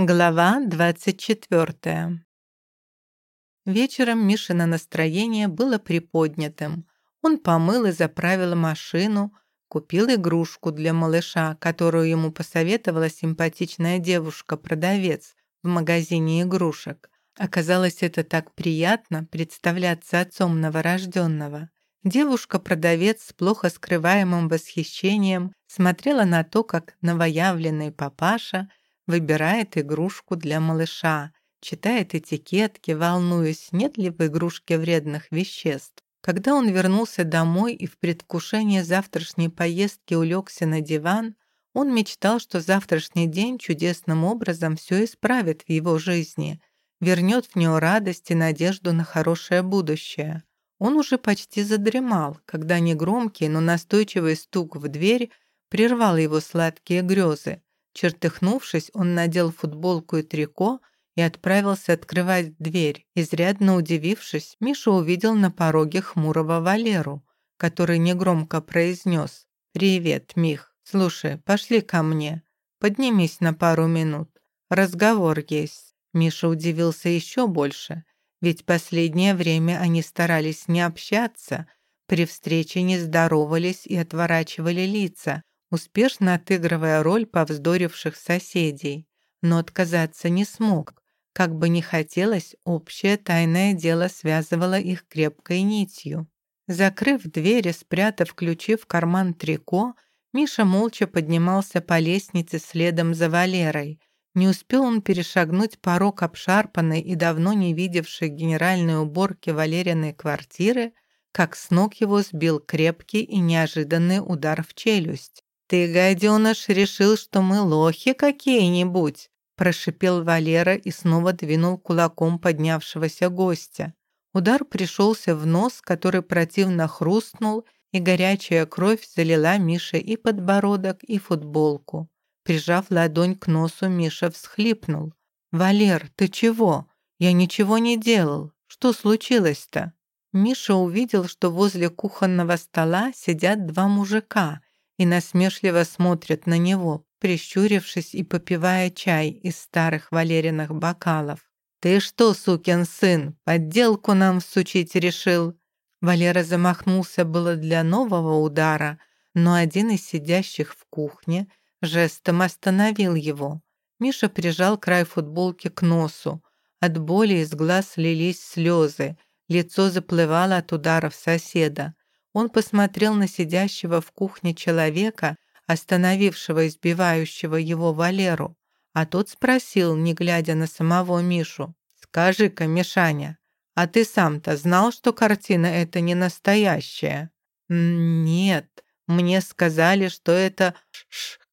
Глава 24. Вечером Мишино настроение было приподнятым. Он помыл и заправил машину, купил игрушку для малыша, которую ему посоветовала симпатичная девушка-продавец в магазине игрушек. Оказалось, это так приятно представляться отцом новорожденного. Девушка-продавец с плохо скрываемым восхищением смотрела на то, как новоявленный папаша – выбирает игрушку для малыша, читает этикетки, волнуясь, нет ли в игрушке вредных веществ. Когда он вернулся домой и в предвкушении завтрашней поездки улегся на диван, он мечтал, что завтрашний день чудесным образом все исправит в его жизни, вернет в него радость и надежду на хорошее будущее. Он уже почти задремал, когда негромкий, но настойчивый стук в дверь прервал его сладкие грезы. Чертыхнувшись, он надел футболку и трико и отправился открывать дверь. Изрядно удивившись, Миша увидел на пороге хмурого Валеру, который негромко произнес «Привет, Мих. Слушай, пошли ко мне. Поднимись на пару минут. Разговор есть». Миша удивился еще больше, ведь последнее время они старались не общаться, при встрече не здоровались и отворачивали лица, успешно отыгрывая роль повздоривших соседей, но отказаться не смог. Как бы ни хотелось, общее тайное дело связывало их крепкой нитью. Закрыв дверь и спрятав ключи в карман трико, Миша молча поднимался по лестнице следом за Валерой. Не успел он перешагнуть порог обшарпанной и давно не видевшей генеральной уборки Валериной квартиры, как с ног его сбил крепкий и неожиданный удар в челюсть. «Ты, гаденыш, решил, что мы лохи какие-нибудь?» прошипел Валера и снова двинул кулаком поднявшегося гостя. Удар пришелся в нос, который противно хрустнул, и горячая кровь залила Мише и подбородок, и футболку. Прижав ладонь к носу, Миша всхлипнул. «Валер, ты чего? Я ничего не делал. Что случилось-то?» Миша увидел, что возле кухонного стола сидят два мужика и насмешливо смотрят на него, прищурившись и попивая чай из старых валериных бокалов. «Ты что, сукин сын, подделку нам всучить решил?» Валера замахнулся было для нового удара, но один из сидящих в кухне жестом остановил его. Миша прижал край футболки к носу. От боли из глаз лились слезы, лицо заплывало от ударов соседа. Он посмотрел на сидящего в кухне человека, остановившего избивающего его Валеру, а тот спросил, не глядя на самого Мишу, «Скажи-ка, Мишаня, а ты сам-то знал, что картина эта не настоящая?» «Нет, мне сказали, что это...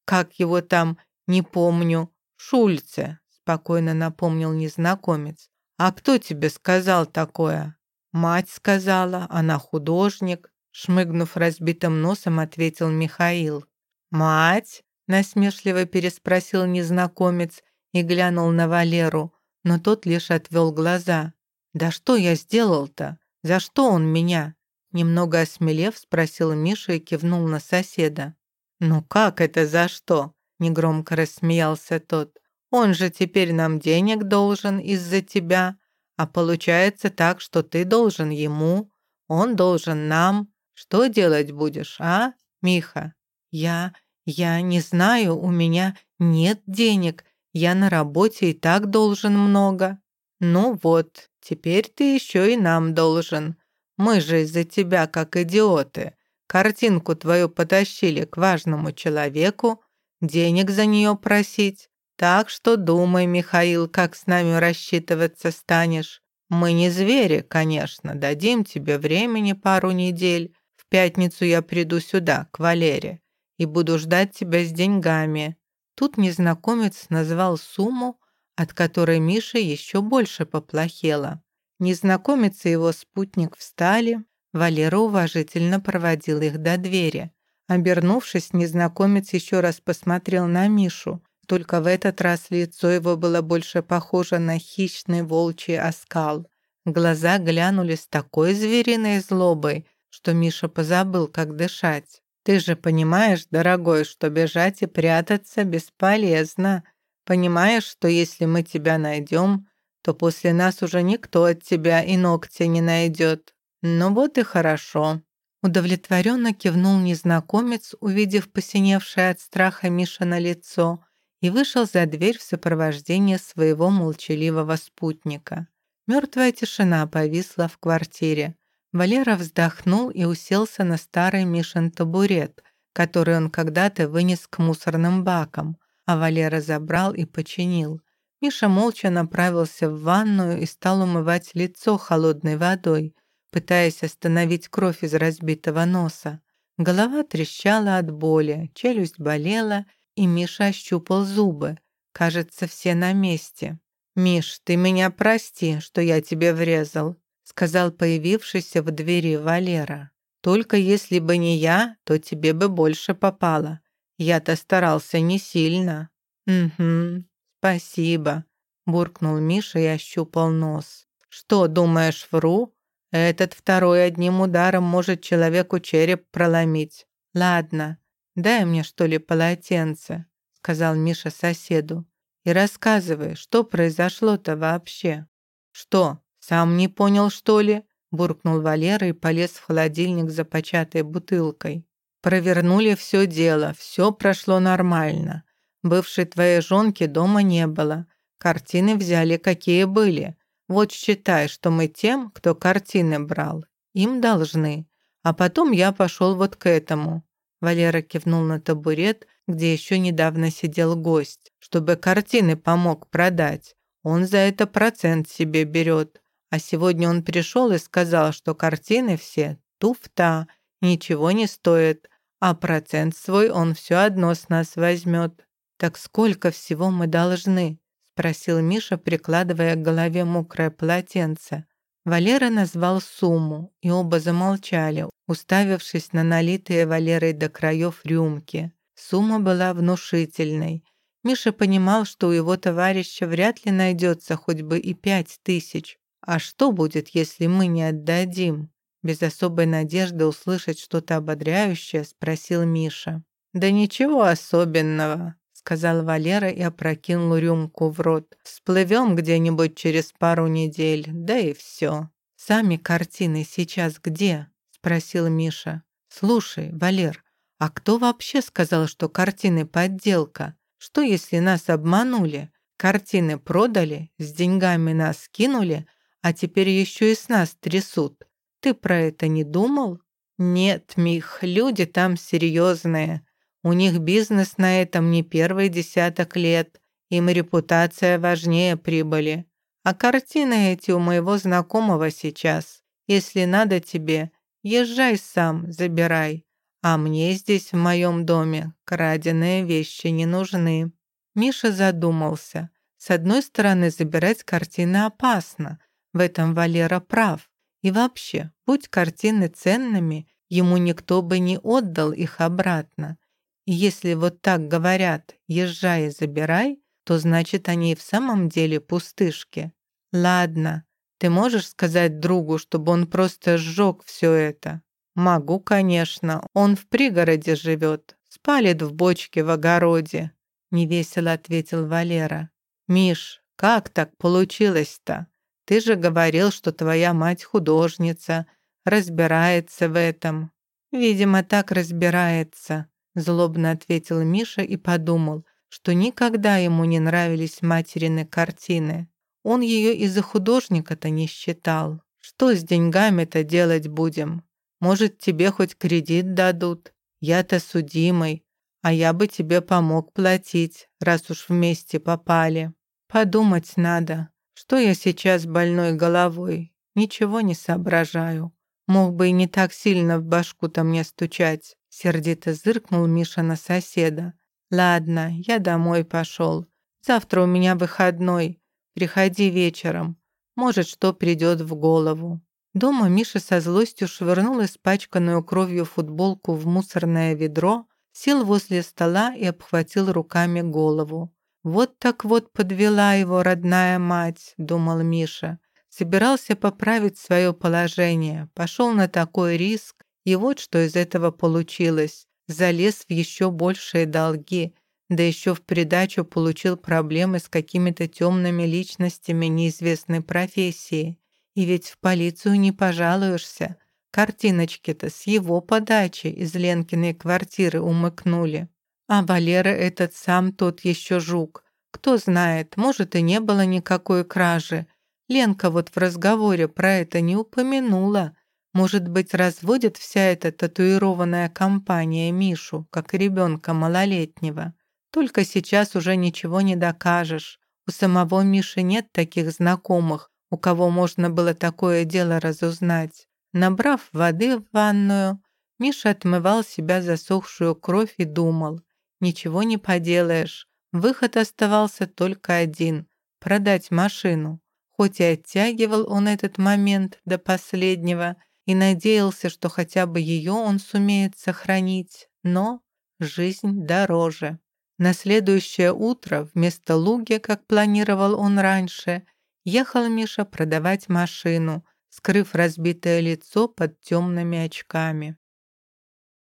Как его там, не помню, Шульце», спокойно напомнил незнакомец. «А кто тебе сказал такое?» «Мать сказала, она художник». Шмыгнув разбитым носом, ответил Михаил. «Мать?» – насмешливо переспросил незнакомец и глянул на Валеру, но тот лишь отвел глаза. «Да что я сделал-то? За что он меня?» Немного осмелев, спросил Миша и кивнул на соседа. «Ну как это за что?» – негромко рассмеялся тот. «Он же теперь нам денег должен из-за тебя, а получается так, что ты должен ему, он должен нам, что делать будешь, а, Миха? Я... я не знаю, у меня нет денег. Я на работе и так должен много. Ну вот, теперь ты еще и нам должен. Мы же из-за тебя, как идиоты, картинку твою потащили к важному человеку, денег за нее просить. Так что думай, Михаил, как с нами рассчитываться станешь. Мы не звери, конечно, дадим тебе времени пару недель, пятницу я приду сюда, к Валере, и буду ждать тебя с деньгами». Тут незнакомец назвал сумму, от которой Миша еще больше поплохело. Незнакомец и его спутник встали, Валера уважительно проводил их до двери. Обернувшись, незнакомец еще раз посмотрел на Мишу, только в этот раз лицо его было больше похоже на хищный волчий оскал. Глаза глянули с такой звериной злобой, что Миша позабыл, как дышать. «Ты же понимаешь, дорогой, что бежать и прятаться бесполезно», Понимаешь, что если мы тебя найдем, то после нас уже никто от тебя и ногтя не найдет. Ну вот и хорошо». Удовлетворенно кивнул незнакомец, увидев посиневшее от страха Миша на лицо, и вышел за дверь в сопровождении своего молчаливого спутника. Мертвая тишина повисла в квартире. Валера вздохнул и уселся на старый Мишин табурет, который он когда-то вынес к мусорным бакам, а Валера забрал и починил. Миша молча направился в ванную и стал умывать лицо холодной водой, пытаясь остановить кровь из разбитого носа. Голова трещала от боли, челюсть болела, и Миша ощупал зубы. Кажется, все на месте. «Миш, ты меня прости, что я тебе врезал», сказал появившийся в двери Валера. «Только если бы не я, то тебе бы больше попало. Я-то старался не сильно». «Угу, спасибо», буркнул Миша и ощупал нос. «Что, думаешь, вру? Этот второй одним ударом может человеку череп проломить. Ладно, дай мне, что ли, полотенце», сказал Миша соседу. «И рассказывай, что произошло-то вообще?» «Что, сам не понял, что ли?» буркнул Валера и полез в холодильник за початой бутылкой. «Провернули все дело, все прошло нормально. Бывшей твоей жонки дома не было. Картины взяли, какие были. Вот считай, что мы тем, кто картины брал, им должны. А потом я пошел вот к этому». Валера кивнул на табурет, где еще недавно сидел гость, чтобы картины помог продать. Он за это процент себе берет. А сегодня он пришел и сказал, что картины все туфта, ничего не стоят, а процент свой он все одно с нас возьмет. Так сколько всего мы должны? спросил Миша, прикладывая к голове мокрое полотенце. Валера назвал сумму, и оба замолчали, уставившись на налитые Валерой до краев рюмки. Сумма была внушительной. Миша понимал, что у его товарища вряд ли найдется хоть бы и пять тысяч. А что будет, если мы не отдадим? Без особой надежды услышать что-то ободряющее, спросил Миша. «Да ничего особенного», — сказал Валера и опрокинул рюмку в рот. «Всплывем где-нибудь через пару недель, да и все». «Сами картины сейчас где?» — спросил Миша. «Слушай, Валер, а кто вообще сказал, что картины подделка? Что, если нас обманули? Картины продали, с деньгами нас кинули, а теперь еще и с нас трясут. Ты про это не думал? Нет, Мих, люди там серьезные. У них бизнес на этом не первый десяток лет. Им репутация важнее прибыли. А картины эти у моего знакомого сейчас. Если надо тебе, езжай сам, забирай. А мне здесь, в моем доме, краденые вещи не нужны. Миша задумался. С одной стороны, забирать картины опасно. В этом Валера прав. И вообще, будь картины ценными, ему никто бы не отдал их обратно. И если вот так говорят «езжай и забирай», то значит они и в самом деле пустышки. Ладно, ты можешь сказать другу, чтобы он просто сжег все это? Могу, конечно, он в пригороде живет, спалит в бочке в огороде, невесело ответил Валера. Миш, как так получилось-то? Ты же говорил, что твоя мать художница, разбирается в этом». «Видимо, так разбирается», — злобно ответил Миша и подумал, что никогда ему не нравились материны картины. Он ее из-за художника-то не считал. Что с деньгами-то делать будем? Может, тебе хоть кредит дадут? Я-то судимый, а я бы тебе помог платить, раз уж вместе попали. Подумать надо. Что я сейчас больной головой? Ничего не соображаю. Мог бы и не так сильно в башку-то мне стучать. Сердито зыркнул Миша на соседа. Ладно, я домой пошел. Завтра у меня выходной. Приходи вечером. Может, что придет в голову. Дома Миша со злостью швырнул испачканную кровью футболку в мусорное ведро, сел возле стола и обхватил руками голову. «Вот так вот подвела его родная мать», — думал Миша. Собирался поправить свое положение, пошел на такой риск, и вот что из этого получилось. Залез в еще большие долги, да еще в придачу получил проблемы с какими-то темными личностями неизвестной профессии. И ведь в полицию не пожалуешься. Картиночки-то с его подачи из Ленкиной квартиры умыкнули. А Валера этот сам тот еще жук. Кто знает, может и не было никакой кражи. Ленка вот в разговоре про это не упомянула. Может быть, разводит вся эта татуированная компания Мишу, как ребенка малолетнего. Только сейчас уже ничего не докажешь. У самого Миши нет таких знакомых, у кого можно было такое дело разузнать. Набрав воды в ванную, Миша отмывал себя засохшую кровь и думал. Ничего не поделаешь. Выход оставался только один — продать машину. Хоть и оттягивал он этот момент до последнего и надеялся, что хотя бы ее он сумеет сохранить, но жизнь дороже. На следующее утро вместо луги, как планировал он раньше, ехал Миша продавать машину, скрыв разбитое лицо под темными очками.